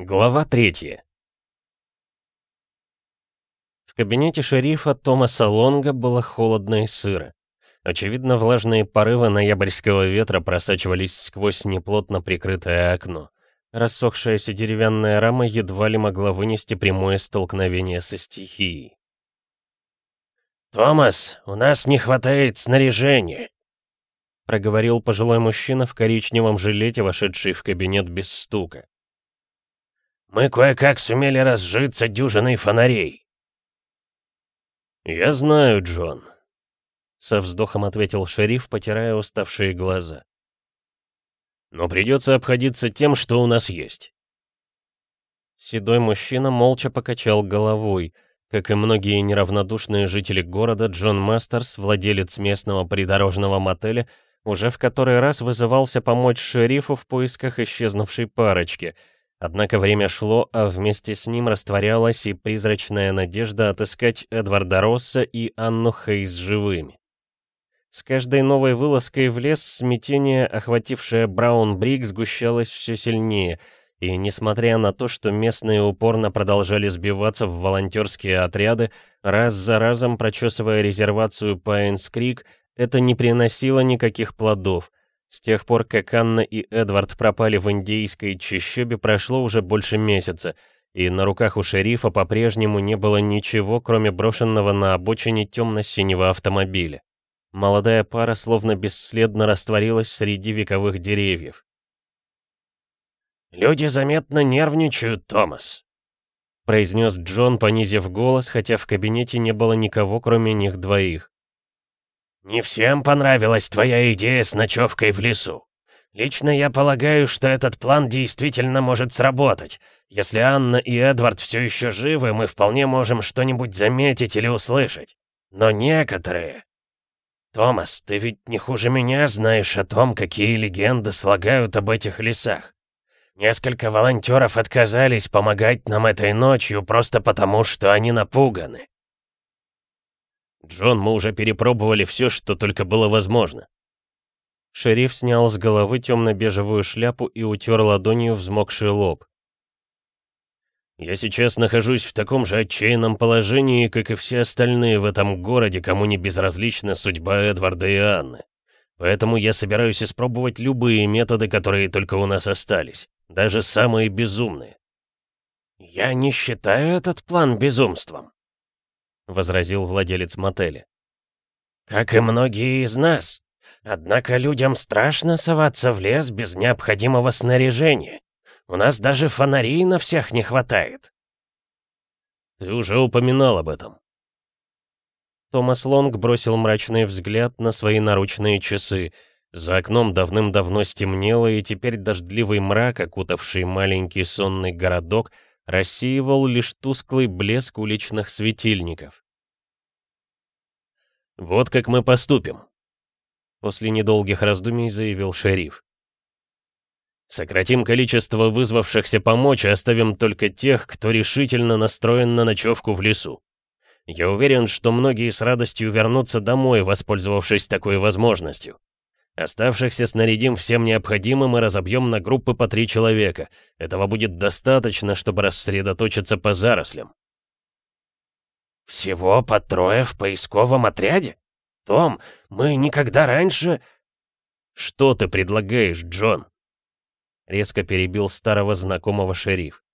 Глава третья. В кабинете шерифа Томаса Лонга было холодно и сыро. Очевидно, влажные порывы ноябрьского ветра просачивались сквозь неплотно прикрытое окно. Рассохшаяся деревянная рама едва ли могла вынести прямое столкновение со стихией. «Томас, у нас не хватает снаряжения», — проговорил пожилой мужчина в коричневом жилете, вошедший в кабинет без стука. «Мы кое-как сумели разжиться дюжиной фонарей». «Я знаю, Джон», — со вздохом ответил шериф, потирая уставшие глаза. Но придется обходиться тем, что у нас есть. Седой мужчина молча покачал головой. Как и многие неравнодушные жители города, Джон Мастерс, владелец местного придорожного мотеля, уже в который раз вызывался помочь шерифу в поисках исчезнувшей парочки. Однако время шло, а вместе с ним растворялась и призрачная надежда отыскать Эдварда Росса и Анну Хейс живыми. С каждой новой вылазкой в лес смятение, охватившее Браун-Брик, сгущалось все сильнее, и несмотря на то, что местные упорно продолжали сбиваться в волонтерские отряды, раз за разом прочесывая резервацию Пайнс-Крик, это не приносило никаких плодов. С тех пор, как Анна и Эдвард пропали в индейской чащобе, прошло уже больше месяца, и на руках у шерифа по-прежнему не было ничего, кроме брошенного на обочине темно-синего автомобиля. Молодая пара словно бесследно растворилась среди вековых деревьев. «Люди заметно нервничают, Томас», — произнес Джон, понизив голос, хотя в кабинете не было никого, кроме них двоих. «Не всем понравилась твоя идея с ночевкой в лесу. Лично я полагаю, что этот план действительно может сработать. Если Анна и Эдвард все еще живы, мы вполне можем что-нибудь заметить или услышать. Но некоторые...» «Томас, ты ведь не хуже меня знаешь о том, какие легенды слагают об этих лесах. Несколько волонтеров отказались помогать нам этой ночью просто потому, что они напуганы». «Джон, мы уже перепробовали все, что только было возможно». Шериф снял с головы темно-бежевую шляпу и утер ладонью взмокший лоб. Я сейчас нахожусь в таком же отчаянном положении, как и все остальные в этом городе, кому не безразлична судьба Эдварда и Анны. Поэтому я собираюсь испробовать любые методы, которые только у нас остались, даже самые безумные. «Я не считаю этот план безумством», — возразил владелец мотеля. «Как и многие из нас. Однако людям страшно соваться в лес без необходимого снаряжения. У нас даже фонарей на всех не хватает. Ты уже упоминал об этом. Томас Лонг бросил мрачный взгляд на свои наручные часы. За окном давным-давно стемнело, и теперь дождливый мрак, окутавший маленький сонный городок, рассеивал лишь тусклый блеск уличных светильников. «Вот как мы поступим», — после недолгих раздумий заявил шериф. Сократим количество вызвавшихся помочь и оставим только тех, кто решительно настроен на ночевку в лесу. Я уверен, что многие с радостью вернутся домой, воспользовавшись такой возможностью. Оставшихся снарядим всем необходимым и разобьем на группы по три человека. Этого будет достаточно, чтобы рассредоточиться по зарослям. «Всего по трое в поисковом отряде? Том, мы никогда раньше...» «Что ты предлагаешь, Джон?» Резко перебил старого знакомого шериф.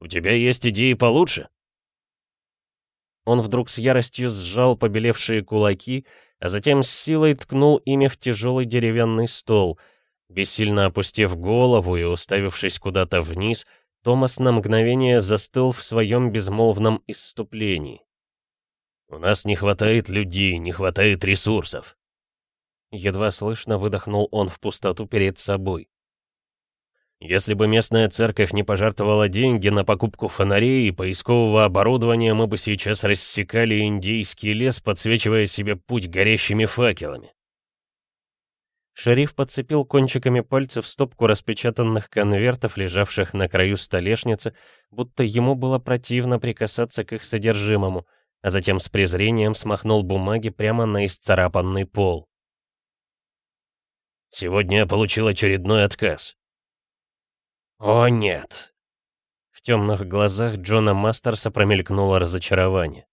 «У тебя есть идеи получше?» Он вдруг с яростью сжал побелевшие кулаки, а затем с силой ткнул ими в тяжелый деревянный стол. Бессильно опустив голову и уставившись куда-то вниз, Томас на мгновение застыл в своем безмолвном исступлении. «У нас не хватает людей, не хватает ресурсов». Едва слышно выдохнул он в пустоту перед собой. Если бы местная церковь не пожертвовала деньги на покупку фонарей и поискового оборудования, мы бы сейчас рассекали индийский лес, подсвечивая себе путь горящими факелами. Шериф подцепил кончиками пальцев стопку распечатанных конвертов, лежавших на краю столешницы, будто ему было противно прикасаться к их содержимому, а затем с презрением смахнул бумаги прямо на исцарапанный пол. «Сегодня я получил очередной отказ», «О нет, темных глазах Джона Мастерса промелькнуло разочарование.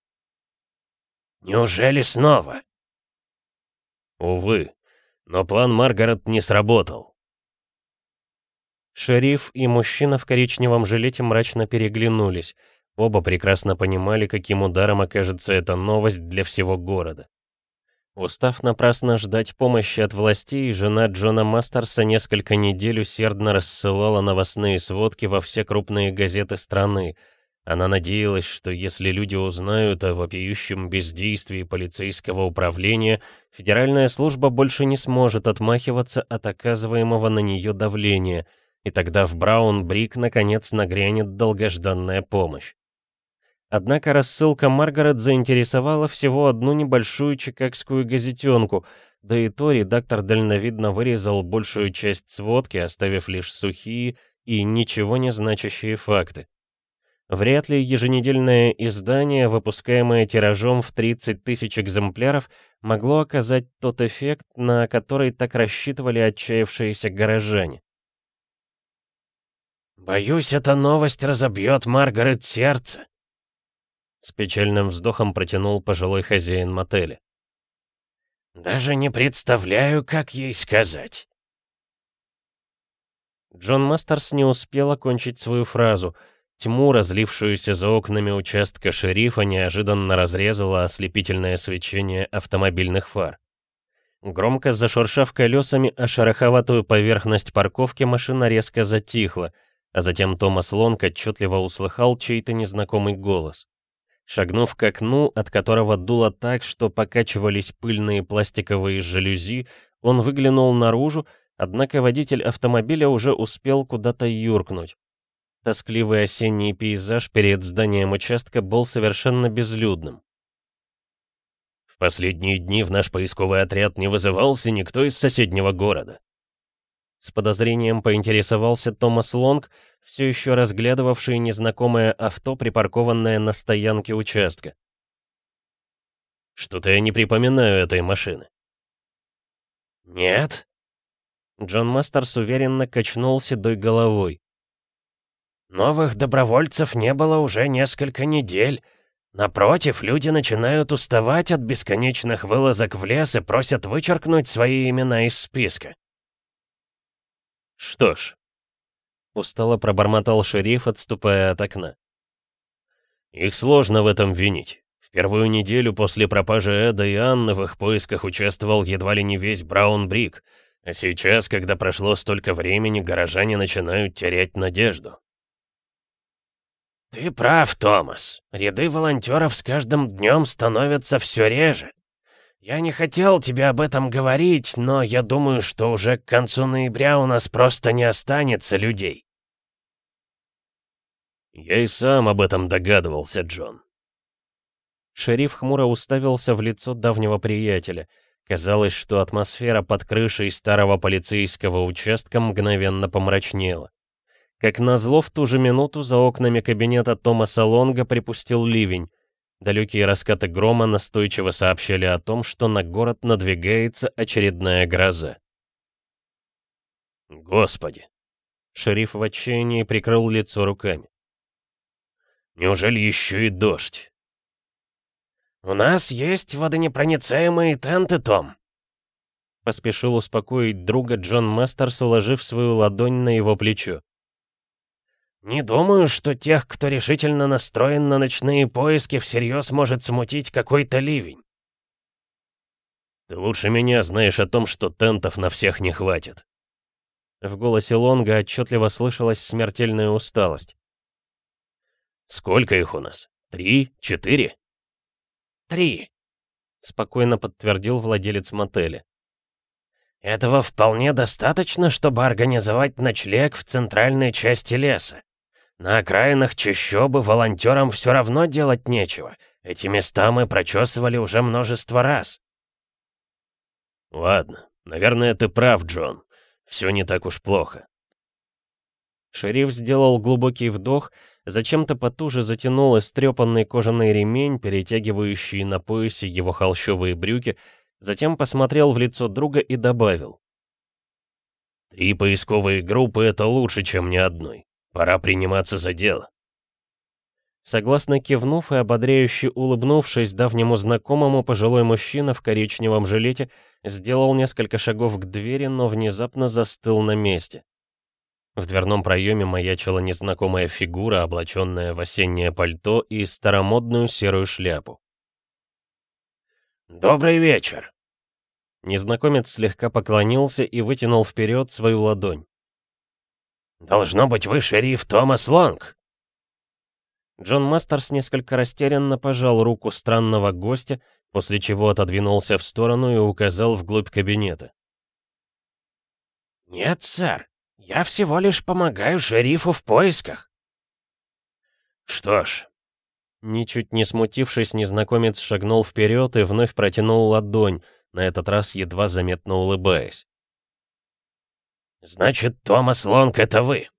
«Неужели снова?» «Увы, но план Маргарет не сработал». Шериф и мужчина в коричневом жилете мрачно переглянулись. Оба прекрасно понимали, каким ударом окажется эта новость для всего города. Устав напрасно ждать помощи от властей, жена Джона Мастерса несколько недель усердно рассылала новостные сводки во все крупные газеты страны. Она надеялась, что если люди узнают о вопиющем бездействии полицейского управления, федеральная служба больше не сможет отмахиваться от оказываемого на нее давления, и тогда в Браун-Брик наконец нагрянет долгожданная помощь. Однако рассылка Маргарет заинтересовала всего одну небольшую чикагскую газетенку, да и то редактор дальновидно вырезал большую часть сводки, оставив лишь сухие и ничего не значащие факты. Вряд ли еженедельное издание, выпускаемое тиражом в 30 тысяч экземпляров, могло оказать тот эффект, на который так рассчитывали отчаявшиеся горожане. «Боюсь, эта новость разобьет Маргарет сердце», с печальным вздохом протянул пожилой хозяин мотеля. «Даже не представляю, как ей сказать». Джон Мастерс не успел окончить свою фразу. Тьму, разлившуюся за окнами участка шерифа, неожиданно разрезало ослепительное свечение автомобильных фар. Громко зашуршав колесами о шероховатую поверхность парковки, машина резко затихла, а затем Томас Лонг отчетливо услыхал чей-то незнакомый голос. Шагнув к окну, от которого дуло так, что покачивались пыльные пластиковые жалюзи, он выглянул наружу, однако водитель автомобиля уже успел куда-то юркнуть. Тоскливый осенний пейзаж перед зданием участка был совершенно безлюдным. В последние дни в наш поисковый отряд не вызывался никто из соседнего города. С подозрением поинтересовался Томас Лонг, все еще разглядывавший незнакомое авто, припаркованное на стоянке участка. «Что-то я не припоминаю этой машины». «Нет?» Джон Мастерс уверенно качнул седой головой. «Новых добровольцев не было уже несколько недель. Напротив, люди начинают уставать от бесконечных вылазок в лес и просят вычеркнуть свои имена из списка. «Что ж...» — устало пробормотал шериф, отступая от окна. «Их сложно в этом винить. В первую неделю после пропажи Эда и Анны в их поисках участвовал едва ли не весь Браун-Брик, а сейчас, когда прошло столько времени, горожане начинают терять надежду». «Ты прав, Томас. Ряды волонтеров с каждым днем становятся все реже. «Я не хотел тебе об этом говорить, но я думаю, что уже к концу ноября у нас просто не останется людей». «Я и сам об этом догадывался, Джон». Шериф хмуро уставился в лицо давнего приятеля. Казалось, что атмосфера под крышей старого полицейского участка мгновенно помрачнела. Как назло, в ту же минуту за окнами кабинета Томаса Лонга припустил ливень. Далекие раскаты грома настойчиво сообщали о том, что на город надвигается очередная гроза. «Господи!» Шериф в отчаянии прикрыл лицо руками. «Неужели еще и дождь?» «У нас есть водонепроницаемые тенты, Том!» Поспешил успокоить друга Джон Мастерс, уложив свою ладонь на его плечо. Не думаю, что тех, кто решительно настроен на ночные поиски, всерьез может смутить какой-то ливень. Ты лучше меня знаешь о том, что тентов на всех не хватит. В голосе Лонга отчетливо слышалась смертельная усталость. «Сколько их у нас? Три? Четыре?» «Три», — спокойно подтвердил владелец мотеля. «Этого вполне достаточно, чтобы организовать ночлег в центральной части леса. На окраинах чащобы волонтерам все равно делать нечего. Эти места мы прочесывали уже множество раз. Ладно, наверное, ты прав, Джон. Все не так уж плохо. Шериф сделал глубокий вдох, зачем-то потуже затянул истрепанный кожаный ремень, перетягивающий на поясе его холщовые брюки, затем посмотрел в лицо друга и добавил. «Три поисковые группы — это лучше, чем ни одной. Пора приниматься за дело. Согласно кивнув и ободряюще улыбнувшись давнему знакомому, пожилой мужчина в коричневом жилете сделал несколько шагов к двери, но внезапно застыл на месте. В дверном проеме маячила незнакомая фигура, облаченная в осеннее пальто и старомодную серую шляпу. «Добрый вечер!» Незнакомец слегка поклонился и вытянул вперед свою ладонь. «Должно быть, вы шериф Томас Лонг!» Джон Мастерс несколько растерянно пожал руку странного гостя, после чего отодвинулся в сторону и указал вглубь кабинета. «Нет, сэр, я всего лишь помогаю шерифу в поисках». «Что ж...» Ничуть не смутившись, незнакомец шагнул вперед и вновь протянул ладонь, на этот раз едва заметно улыбаясь. «Значит, Томас Лонг — это вы?»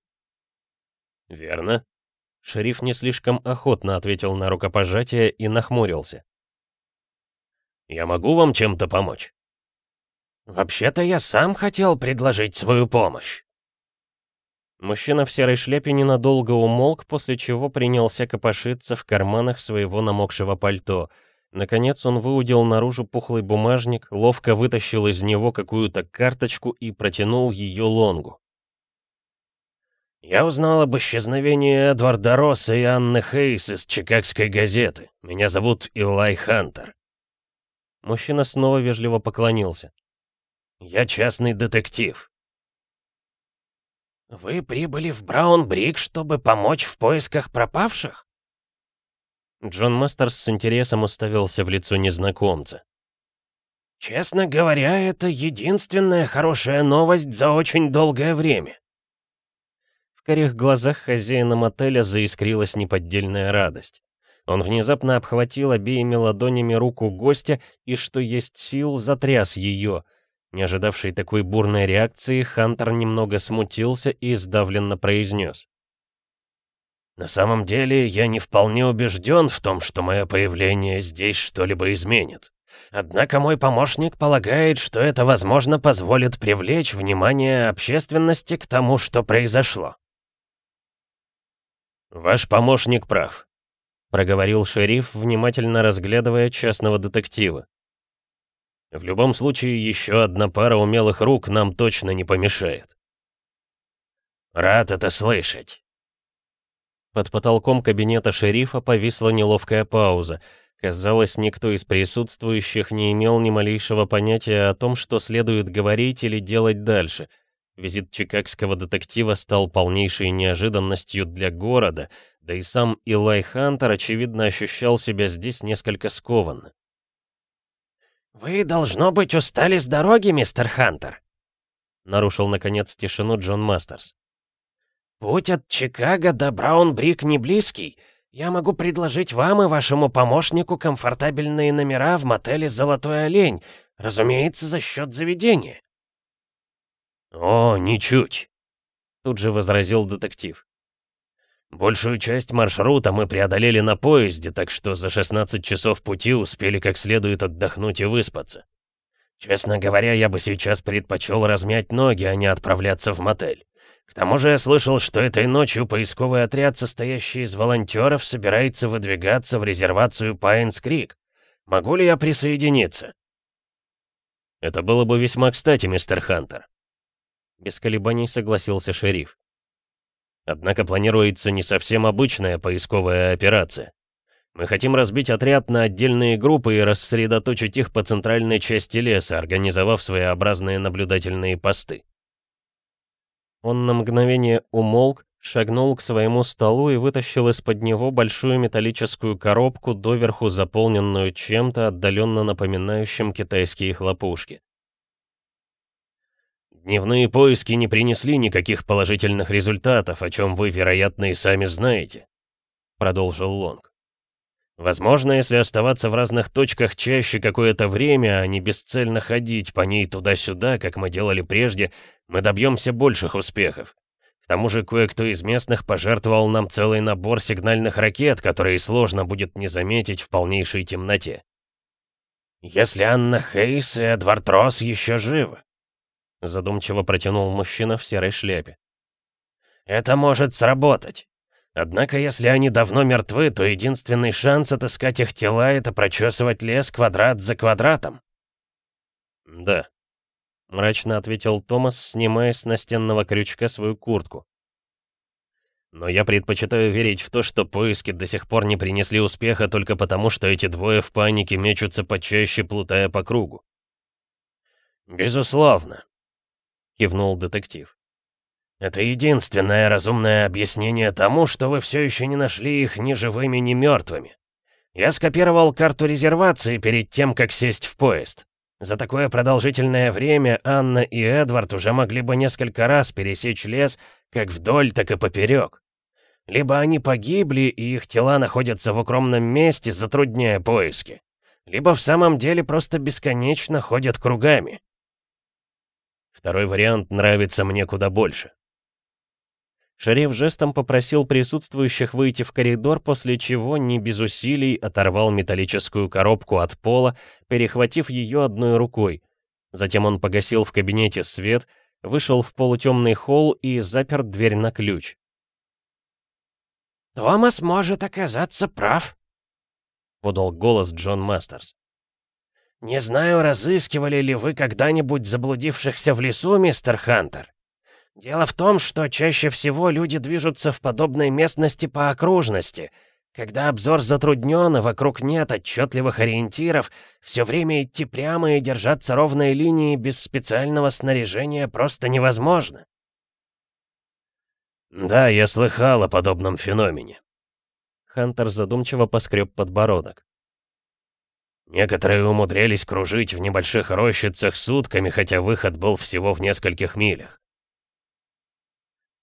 «Верно», Шериф не слишком охотно ответил на рукопожатие и нахмурился. «Я могу вам чем-то помочь?» «Вообще-то я сам хотел предложить свою помощь». Мужчина в серой шляпе ненадолго умолк, после чего принялся копошиться в карманах своего намокшего пальто. Наконец он выудил наружу пухлый бумажник, ловко вытащил из него какую-то карточку и протянул ее Лонгу. «Я узнал об исчезновении Эдварда Росса и Анны Хейс из Чикагской газеты. Меня зовут Илай Хантер». Мужчина снова вежливо поклонился. «Я частный детектив». «Вы прибыли в Браун-Брик, чтобы помочь в поисках пропавших?» Джон Мастерс с интересом уставился в лицо незнакомца. «Честно говоря, это единственная хорошая новость за очень долгое время. В карих глазах хозяина мотеля заискрилась неподдельная радость. Он внезапно обхватил обеими ладонями руку гостя и, что есть сил, затряс ее. Не ожидавший такой бурной реакции, Хантер немного смутился и сдавленно произнес. «На самом деле, я не вполне убежден в том, что мое появление здесь что-либо изменит. Однако мой помощник полагает, что это, возможно, позволит привлечь внимание общественности к тому, что произошло. «Ваш помощник прав», — проговорил шериф, внимательно разглядывая частного детектива. «В любом случае, еще одна пара умелых рук нам точно не помешает». «Рад это слышать». Под потолком кабинета шерифа повисла неловкая пауза. Казалось, никто из присутствующих не имел ни малейшего понятия о том, что следует говорить или делать дальше — Визит чикагского детектива стал полнейшей неожиданностью для города, да и сам Илай Хантер, очевидно, ощущал себя здесь несколько скованно. «Вы, должно быть, устали с дороги, мистер Хантер?» Нарушил, наконец, тишину Джон Мастерс. «Путь от Чикаго до Браун-Брик не близкий. Я могу предложить вам и вашему помощнику комфортабельные номера в мотеле «Золотой олень», разумеется, за счет заведения». «О, ничуть!» Тут же возразил детектив. «Большую часть маршрута мы преодолели на поезде, так что за 16 часов пути успели как следует отдохнуть и выспаться. Честно говоря, я бы сейчас предпочел размять ноги, а не отправляться в мотель. К тому же я слышал, что этой ночью поисковый отряд, состоящий из волонтеров, собирается выдвигаться в резервацию Пайнс-Крик. Могу ли я присоединиться?» «Это было бы весьма кстати, мистер Хантер», без колебаний согласился шериф. Однако планируется не совсем обычная поисковая операция. Мы хотим разбить отряд на отдельные группы и рассредоточить их по центральной части леса, организовав своеобразные наблюдательные посты. Он на мгновение умолк, шагнул к своему столу и вытащил из-под него большую металлическую коробку, доверху заполненную чем-то отдаленно напоминающим китайские хлопушки. Дневные поиски не принесли никаких положительных результатов, о чем вы, вероятно, и сами знаете», — продолжил Лонг. «Возможно, если оставаться в разных точках чаще какое-то время, а не бесцельно ходить по ней туда-сюда, как мы делали прежде, мы добьемся больших успехов. К тому же кое-кто из местных пожертвовал нам целый набор сигнальных ракет, которые сложно будет не заметить в полнейшей темноте. Если Анна Хейс и Эдвард Росс еще живы, Задумчиво протянул мужчина в серой шляпе. «Это может сработать. Однако, если они давно мертвы, то единственный шанс отыскать их тела — это прочесывать лес квадрат за квадратом. «Да», — мрачно ответил Томас, снимая с настенного крючка свою куртку. «Но я предпочитаю верить в то, что поиски до сих пор не принесли успеха только потому, что эти двое в панике мечутся почаще, плутая по кругу». «Безусловно», — кивнул детектив. «Это единственное разумное объяснение тому, что вы все еще не нашли их ни живыми, ни мертвыми. Я скопировал карту резервации перед тем, как сесть в поезд. За такое продолжительное время Анна и Эдвард уже могли бы несколько раз пересечь лес как вдоль, так и поперек. Либо они погибли, и их тела находятся в укромном месте, затрудняя поиски. Либо в самом деле просто бесконечно ходят кругами. Второй вариант нравится мне куда больше. Шериф жестом попросил присутствующих выйти в коридор, после чего не без усилий оторвал металлическую коробку от пола, перехватив ее одной рукой. Затем он погасил в кабинете свет, вышел в полутемный холл и запер дверь на ключ. «Томас может оказаться прав», — подал голос Джон Мастерс. «Не знаю, разыскивали ли вы когда-нибудь заблудившихся в лесу, мистер Хантер. Дело в том, что чаще всего люди движутся в подобной местности по окружности. Когда обзор затруднен, и вокруг нет отчетливых ориентиров, все время идти прямо и держаться ровной линии без специального снаряжения просто невозможно. «Да, я слыхал о подобном феномене». Хантер задумчиво поскреб подбородок. Некоторые умудрялись кружить в небольших рощицах сутками, хотя выход был всего в нескольких милях.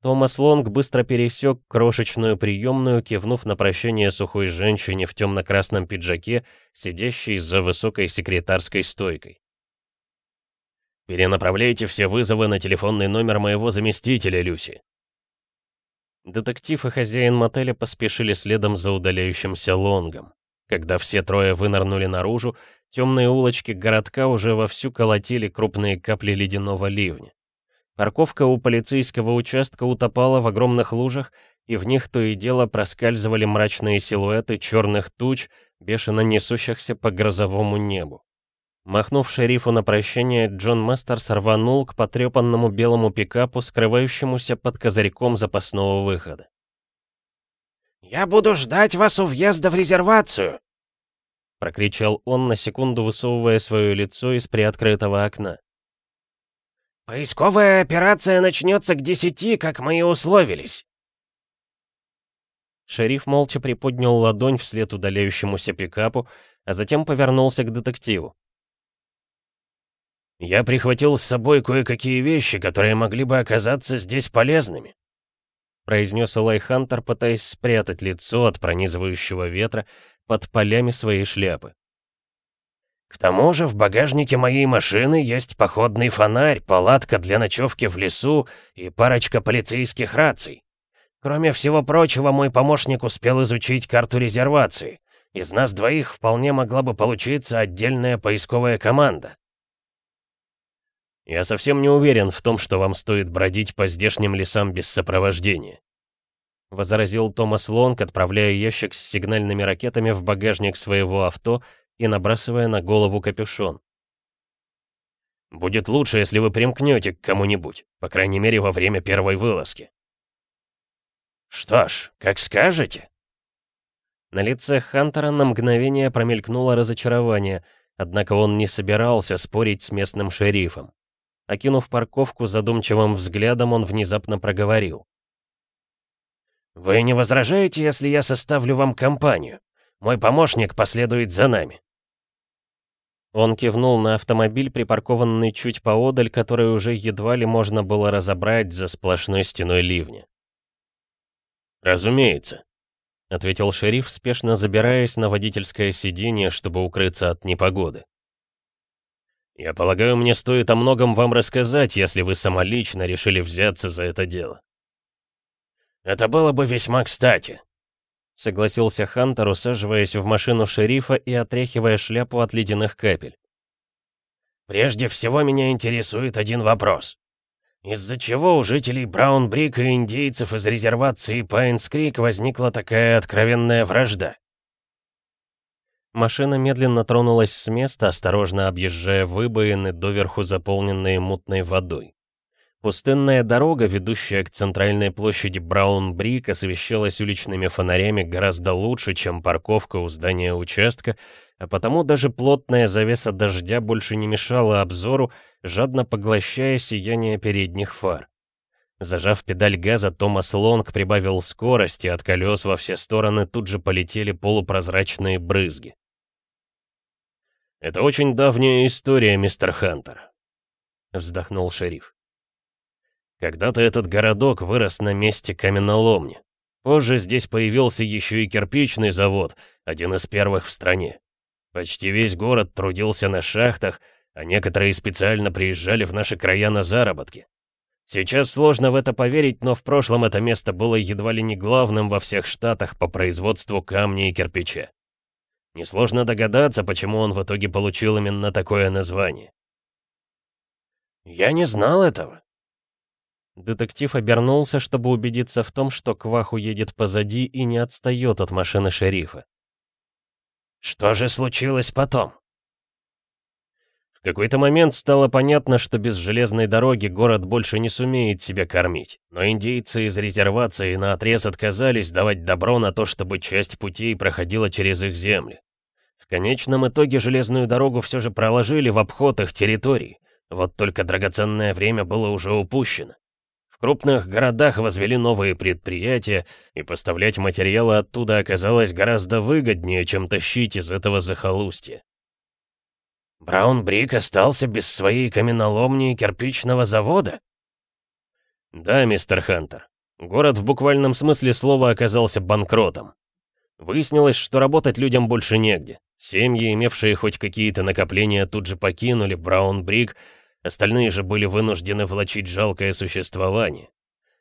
Томас Лонг быстро пересек крошечную приемную, кивнув на прощение сухой женщине в темно-красном пиджаке, сидящей за высокой секретарской стойкой. «Перенаправляйте все вызовы на телефонный номер моего заместителя, Люси». Детектив и хозяин мотеля поспешили следом за удаляющимся Лонгом. Когда все трое вынырнули наружу, темные улочки городка уже вовсю колотили крупные капли ледяного ливня. Парковка у полицейского участка утопала в огромных лужах, и в них то и дело проскальзывали мрачные силуэты черных туч, бешено несущихся по грозовому небу. Махнув шерифу на прощание, Джон Мастер сорванул к потрепанному белому пикапу, скрывающемуся под козырьком запасного выхода. «Я буду ждать вас у въезда в резервацию!» Прокричал он, на секунду высовывая свое лицо из приоткрытого окна. «Поисковая операция начнется к десяти, как мы и условились». Шериф молча приподнял ладонь вслед удаляющемуся пикапу, а затем повернулся к детективу. «Я прихватил с собой кое-какие вещи, которые могли бы оказаться здесь полезными», произнес Элай Хантер, пытаясь спрятать лицо от пронизывающего ветра под полями своей шляпы. К тому же в багажнике моей машины есть походный фонарь, палатка для ночевки в лесу и парочка полицейских раций. Кроме всего прочего, мой помощник успел изучить карту резервации. Из нас двоих вполне могла бы получиться отдельная поисковая команда. Я совсем не уверен в том, что вам стоит бродить по здешним лесам без сопровождения. Возразил Томас Лонг, отправляя ящик с сигнальными ракетами в багажник своего авто и набрасывая на голову капюшон. «Будет лучше, если вы примкнете к кому-нибудь, по крайней мере, во время первой вылазки». «Что ж, как скажете». На лице Хантера на мгновение промелькнуло разочарование, однако он не собирался спорить с местным шерифом. Окинув парковку задумчивым взглядом, он внезапно проговорил. «Вы не возражаете, если я составлю вам компанию? Мой помощник последует за нами». Он кивнул на автомобиль, припаркованный чуть поодаль, который уже едва ли можно было разобрать за сплошной стеной ливня. «Разумеется», — ответил шериф, спешно забираясь на водительское сиденье, чтобы укрыться от непогоды. «Я полагаю, мне стоит о многом вам рассказать, если вы самолично решили взяться за это дело». «Это было бы весьма кстати», согласился Хантер, усаживаясь в машину шерифа и отряхивая шляпу от ледяных капель. «Прежде всего меня интересует один вопрос. из-за чего у жителей Браунбрик и индейцев из резервации Пайнс-Крик возникла такая откровенная вражда? Машина медленно тронулась с места, осторожно объезжая выбоины, доверху заполненные мутной водой. Пустынная дорога, ведущая к центральной площади Браун-Брик, освещалась уличными фонарями гораздо лучше, чем парковка у здания участка, а потому даже плотная завеса дождя больше не мешала обзору, жадно поглощая сияние передних фар. Зажав педаль газа, Томас Лонг прибавил скорости, от колес во все стороны тут же полетели полупрозрачные брызги. «Это очень давняя история, мистер Хантер», — вздохнул шериф. «Когда-то этот городок вырос на месте каменоломни. Позже здесь появился еще и кирпичный завод, один из первых в стране. Почти весь город трудился на шахтах, а некоторые специально приезжали в наши края на заработки. Сейчас сложно в это поверить, но в прошлом это место было едва ли не главным во всех штатах по производству камня и кирпича. Несложно догадаться, почему он в итоге получил именно такое название. «Я не знал этого». Детектив обернулся, чтобы убедиться в том, что Кваху едет позади и не отстает от машины шерифа. Что же случилось потом? В какой-то момент стало понятно, что без железной дороги город больше не сумеет себя кормить, но индейцы из резервации наотрез отказались давать добро на то, чтобы часть путей проходила через их земли. В конечном итоге железную дорогу все же проложили в обход их территорий, вот только драгоценное время было уже упущено крупных городах возвели новые предприятия, и поставлять материалы оттуда оказалось гораздо выгоднее, чем тащить из этого захолустья. Браун Брик остался без своей каменоломни и кирпичного завода? Да, мистер Хантер. Город в буквальном смысле слова оказался банкротом. Выяснилось, что работать людям больше негде. Семьи, имевшие хоть какие-то накопления, тут же покинули Браун Брик, Остальные же были вынуждены влачить жалкое существование.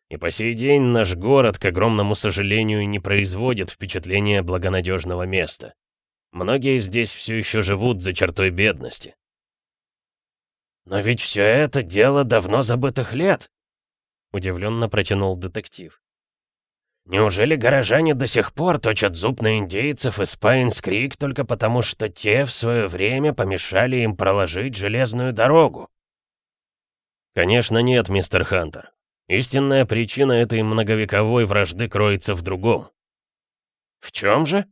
И по сей день наш город, к огромному сожалению, не производит впечатления благонадежного места. Многие здесь все еще живут за чертой бедности. «Но ведь все это дело давно забытых лет», — удивленно протянул детектив. «Неужели горожане до сих пор точат зуб на индейцев из Пайнс-Крик только потому, что те в свое время помешали им проложить железную дорогу?» Конечно нет, мистер Хантер. Истинная причина этой многовековой вражды кроется в другом. В чем же?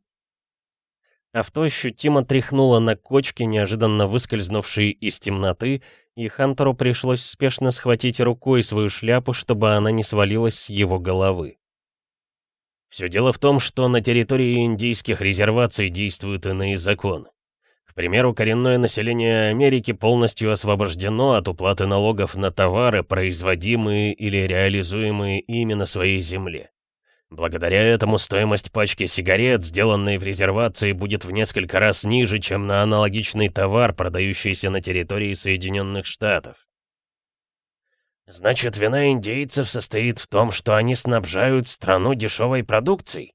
Авто ощутимо тряхнуло на кочке, неожиданно выскользнувшие из темноты, и Хантеру пришлось спешно схватить рукой свою шляпу, чтобы она не свалилась с его головы. Все дело в том, что на территории индийских резерваций действуют иные законы примеру, коренное население Америки полностью освобождено от уплаты налогов на товары, производимые или реализуемые ими на своей земле. Благодаря этому стоимость пачки сигарет, сделанной в резервации, будет в несколько раз ниже, чем на аналогичный товар, продающийся на территории Соединенных Штатов. Значит, вина индейцев состоит в том, что они снабжают страну дешевой продукцией?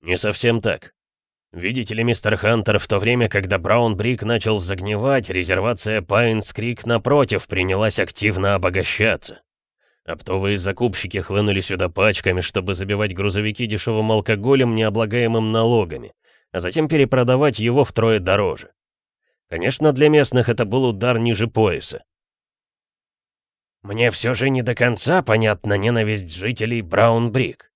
Не совсем так. Видите ли, мистер Хантер, в то время, когда Браун-Брик начал загнивать, резервация Пайнс-Крик, напротив, принялась активно обогащаться. Оптовые закупщики хлынули сюда пачками, чтобы забивать грузовики дешевым алкоголем, необлагаемым налогами, а затем перепродавать его втрое дороже. Конечно, для местных это был удар ниже пояса. Мне все же не до конца понятна ненависть жителей Браун-Брик.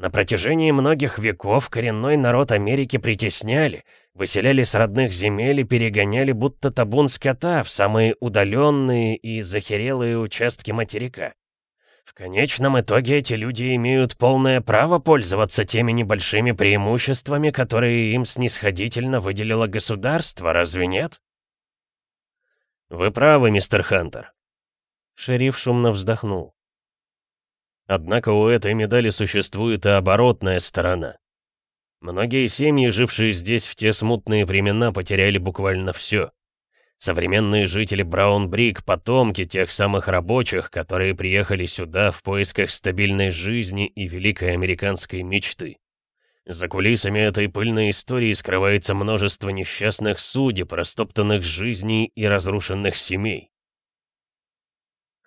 На протяжении многих веков коренной народ Америки притесняли, выселяли с родных земель и перегоняли будто табун скота в самые удаленные и захерелые участки материка. В конечном итоге эти люди имеют полное право пользоваться теми небольшими преимуществами, которые им снисходительно выделило государство, разве нет? Вы правы, мистер Хантер. Шериф шумно вздохнул. Однако у этой медали существует и оборотная сторона. Многие семьи, жившие здесь в те смутные времена, потеряли буквально все. Современные жители Браун-Брик — потомки тех самых рабочих, которые приехали сюда в поисках стабильной жизни и великой американской мечты. За кулисами этой пыльной истории скрывается множество несчастных судеб, растоптанных жизней и разрушенных семей.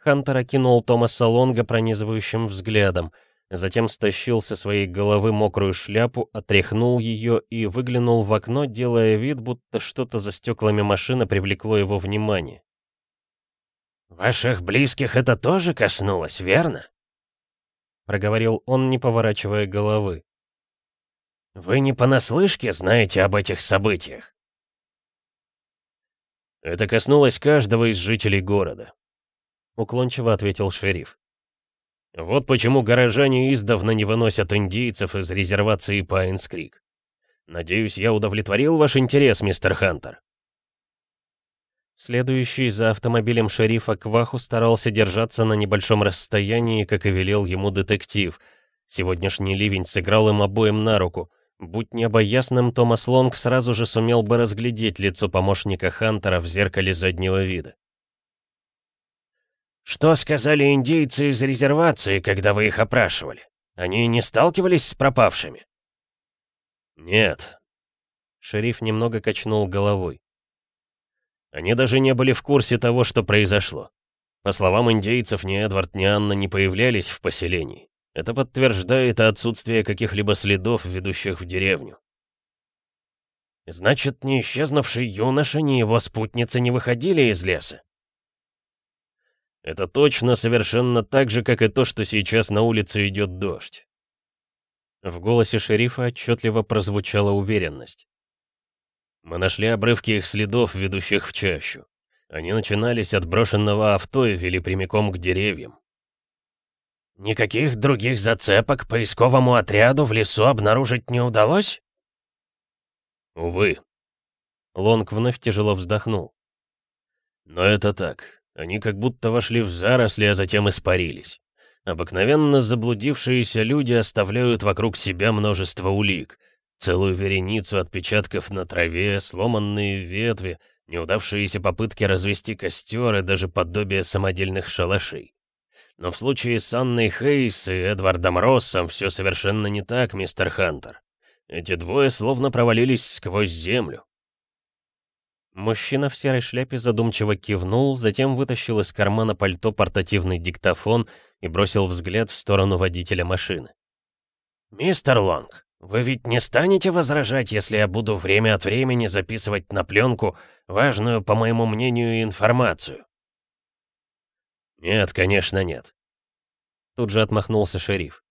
Хантер окинул Томаса Лонга пронизывающим взглядом, затем стащил со своей головы мокрую шляпу, отряхнул ее и выглянул в окно, делая вид, будто что-то за стеклами машины привлекло его внимание. «Ваших близких это тоже коснулось, верно?» Проговорил он, не поворачивая головы. «Вы не понаслышке знаете об этих событиях?» «Это коснулось каждого из жителей города», — уклончиво ответил шериф. «Вот почему горожане издавна не выносят индейцев из резервации Пайнс-Крик. Надеюсь, я удовлетворил ваш интерес, мистер Хантер». Следующий за автомобилем шерифа Кваху старался держаться на небольшом расстоянии, как и велел ему детектив. Сегодняшний ливень сыграл им обоим на руку. Будь небо ясным, Томас Лонг сразу же сумел бы разглядеть лицо помощника Хантера в зеркале заднего вида. «Что сказали индейцы из резервации, когда вы их опрашивали? Они не сталкивались с пропавшими?» «Нет». Шериф немного качнул головой. Они даже не были в курсе того, что произошло. По словам индейцев, ни Эдвард, ни Анна не появлялись в поселении. Это подтверждает отсутствие каких-либо следов, ведущих в деревню. Значит, ни исчезнувший юноша, ни его спутницы не выходили из леса? Это точно совершенно так же, как и то, что сейчас на улице идет дождь. В голосе шерифа отчетливо прозвучала уверенность. Мы нашли обрывки их следов, ведущих в чащу. Они начинались от брошенного авто и вели прямиком к деревьям. «Никаких других зацепок поисковому отряду в лесу обнаружить не удалось?» «Увы». Лонг вновь тяжело вздохнул. «Но это так. Они как будто вошли в заросли, а затем испарились. Обыкновенно заблудившиеся люди оставляют вокруг себя множество улик — Целую вереницу отпечатков на траве, сломанные ветви, неудавшиеся попытки развести костер и даже подобие самодельных шалашей. Но в случае с Анной Хейс и Эдвардом Россом все совершенно не так, мистер Хантер. Эти двое словно провалились сквозь землю. Мужчина в серой шляпе задумчиво кивнул, затем вытащил из кармана пальто портативный диктофон и бросил взгляд в сторону водителя машины. «Мистер Лонг, «Вы ведь не станете возражать, если я буду время от времени записывать на пленку важную, по моему мнению, информацию?» «Нет, конечно, нет». Тут же отмахнулся шериф.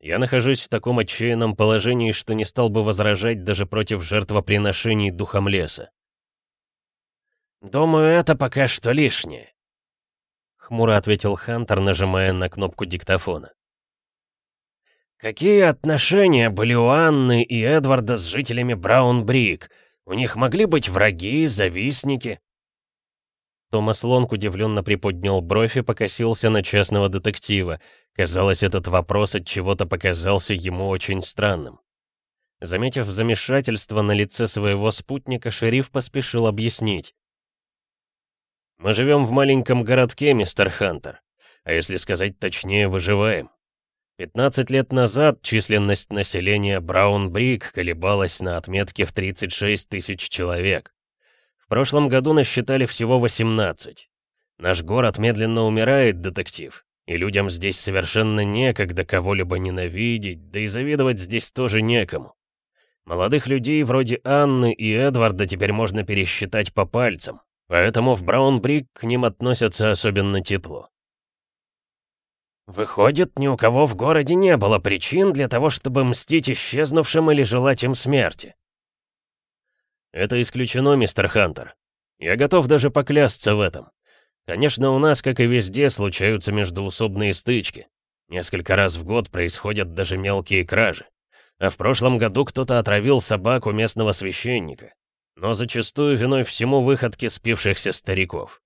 «Я нахожусь в таком отчаянном положении, что не стал бы возражать даже против жертвоприношений духом леса». «Думаю, это пока что лишнее», — хмуро ответил Хантер, нажимая на кнопку диктофона. Какие отношения были у Анны и Эдварда с жителями Браун-Брик? У них могли быть враги, завистники? Томас Лонг удивленно приподнял бровь и покосился на частного детектива. Казалось, этот вопрос от чего-то показался ему очень странным. Заметив замешательство на лице своего спутника, шериф поспешил объяснить. «Мы живем в маленьком городке, мистер Хантер. А если сказать точнее, выживаем. 15 лет назад численность населения Браун-Брик колебалась на отметке в 36 тысяч человек. В прошлом году насчитали всего 18. Наш город медленно умирает, детектив, и людям здесь совершенно некогда кого-либо ненавидеть, да и завидовать здесь тоже некому. Молодых людей вроде Анны и Эдварда теперь можно пересчитать по пальцам, поэтому в Браун-Брик к ним относятся особенно тепло. Выходит, ни у кого в городе не было причин для того, чтобы мстить исчезнувшим или желать им смерти. Это исключено, мистер Хантер. Я готов даже поклясться в этом. Конечно, у нас, как и везде, случаются междуусобные стычки. Несколько раз в год происходят даже мелкие кражи. А в прошлом году кто-то отравил собаку местного священника. Но зачастую виной всему выходки спившихся стариков.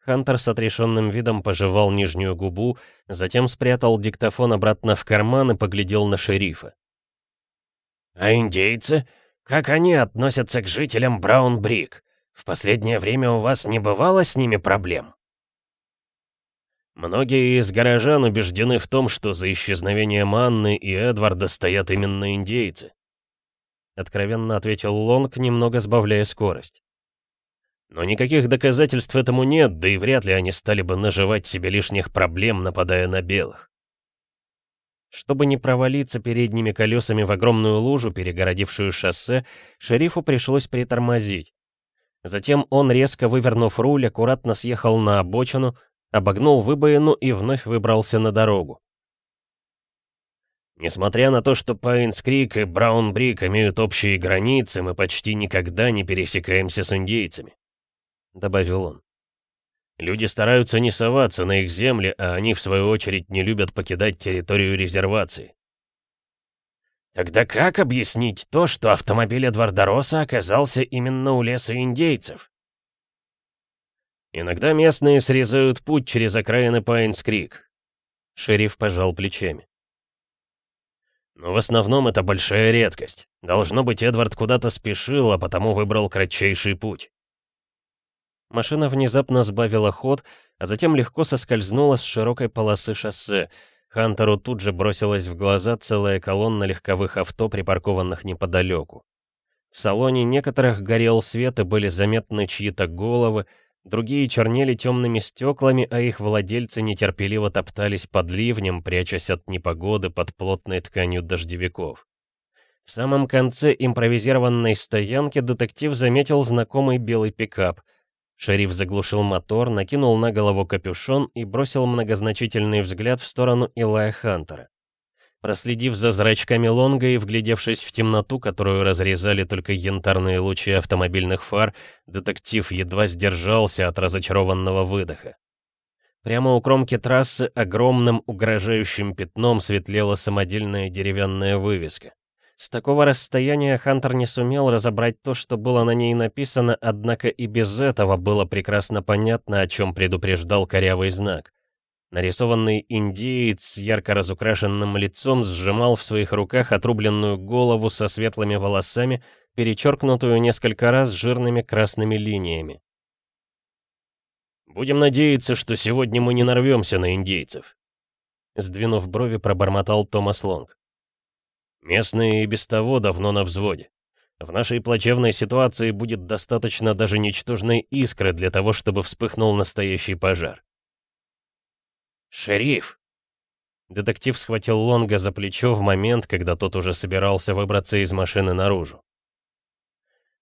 Хантер с отрешенным видом пожевал нижнюю губу, затем спрятал диктофон обратно в карман и поглядел на шерифа. «А индейцы? Как они относятся к жителям Браун-Брик? В последнее время у вас не бывало с ними проблем?» Многие из горожан убеждены в том, что за исчезновением Анны и Эдварда стоят именно индейцы. Откровенно ответил Лонг, немного сбавляя скорость. Но никаких доказательств этому нет, да и вряд ли они стали бы наживать себе лишних проблем, нападая на белых. Чтобы не провалиться передними колесами в огромную лужу, перегородившую шоссе, шерифу пришлось притормозить. Затем он, резко вывернув руль, аккуратно съехал на обочину, обогнул выбоину и вновь выбрался на дорогу. Несмотря на то, что Пайнс-Крик и Браун-Брик имеют общие границы, мы почти никогда не пересекаемся с индейцами, — добавил он. Люди стараются не соваться на их земли, а они, в свою очередь, не любят покидать территорию резервации. Тогда как объяснить то, что автомобиль Эдварда Росса оказался именно у леса индейцев? Иногда местные срезают путь через окраины Пайнс-Крик. Шериф пожал плечами. Но в основном это большая редкость. Должно быть, Эдвард куда-то спешил, а потому выбрал кратчайший путь. Машина внезапно сбавила ход, а затем легко соскользнула с широкой полосы шоссе. Хантеру тут же бросилась в глаза целая колонна легковых авто, припаркованных неподалеку. В салоне некоторых горел свет и были заметны чьи-то головы, другие чернели темными стеклами, а их владельцы нетерпеливо топтались под ливнем, прячась от непогоды под плотной тканью дождевиков. В самом конце импровизированной стоянки детектив заметил знакомый белый пикап — Шериф заглушил мотор, накинул на голову капюшон и бросил многозначительный взгляд в сторону Илая Хантера. Проследив за зрачками Лонга и вглядевшись в темноту, которую разрезали только янтарные лучи автомобильных фар, детектив едва сдержался от разочарованного выдоха. Прямо у кромки трассы огромным угрожающим пятном светлела самодельная деревянная вывеска. С такого расстояния Хантер не сумел разобрать то, что было на ней написано, однако и без этого было прекрасно понятно, о чем предупреждал корявый знак. Нарисованный индеец с ярко разукрашенным лицом сжимал в своих руках отрубленную голову со светлыми волосами, перечеркнутую несколько раз жирными красными линиями. «Будем надеяться, что сегодня мы не нарвемся на индейцев», сдвинув брови, пробормотал Томас Лонг. Местные и без того давно на взводе. В нашей плачевной ситуации будет достаточно даже ничтожной искры для того, чтобы вспыхнул настоящий пожар. «Шериф!» Детектив схватил Лонга за плечо в момент, когда тот уже собирался выбраться из машины наружу.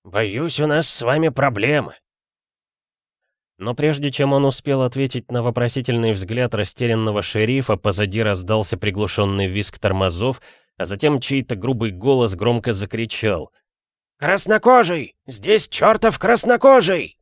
«Боюсь, у нас с вами проблемы». Но прежде чем он успел ответить на вопросительный взгляд растерянного шерифа, позади раздался приглушенный визг тормозов, а затем чей-то грубый голос громко закричал. «Краснокожий! Здесь чертов краснокожий!»